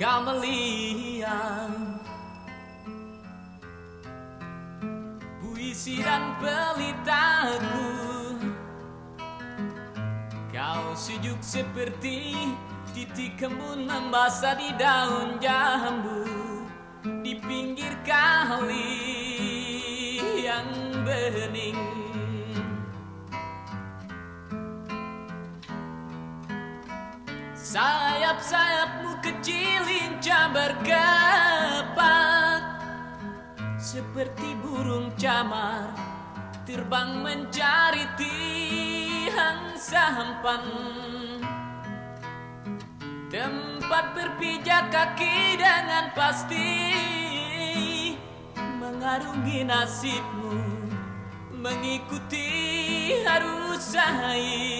Kamelia Puisi dan pelitaku. Kau sejuk seperti titik kembun membasah di daun jambu. Di pinggir kali yang bening. Sayap-sayapmu kecil Seperti burung camar Terbang mencari tiang sampan. Tempat berpijak kaki dengan pasti Mengarungi nasibmu Mengikuti arus air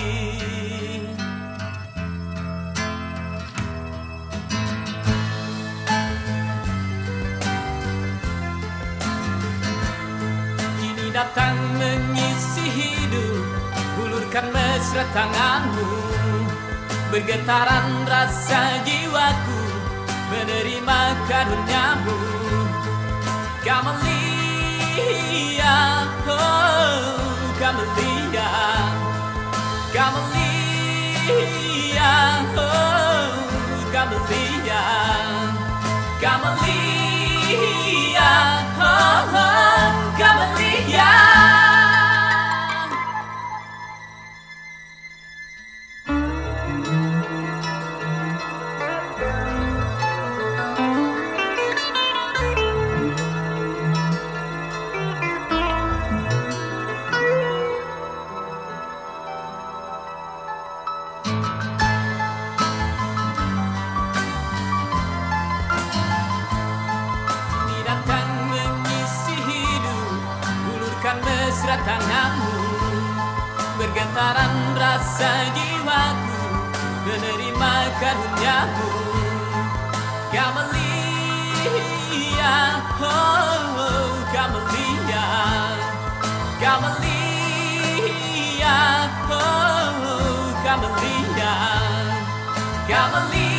datang mengisi hidup Hulurkan mesra tanganmu. Bergetaran rasa jiwaku Menerima karuniamu. Kamelia Oh Kamelia Kamelia Oh Kamelia Bergetaran rasa jiwaku Menerima karuniamu Kamelia Oh, oh Kamelia Kamelia Oh, oh Kamelia Kamelia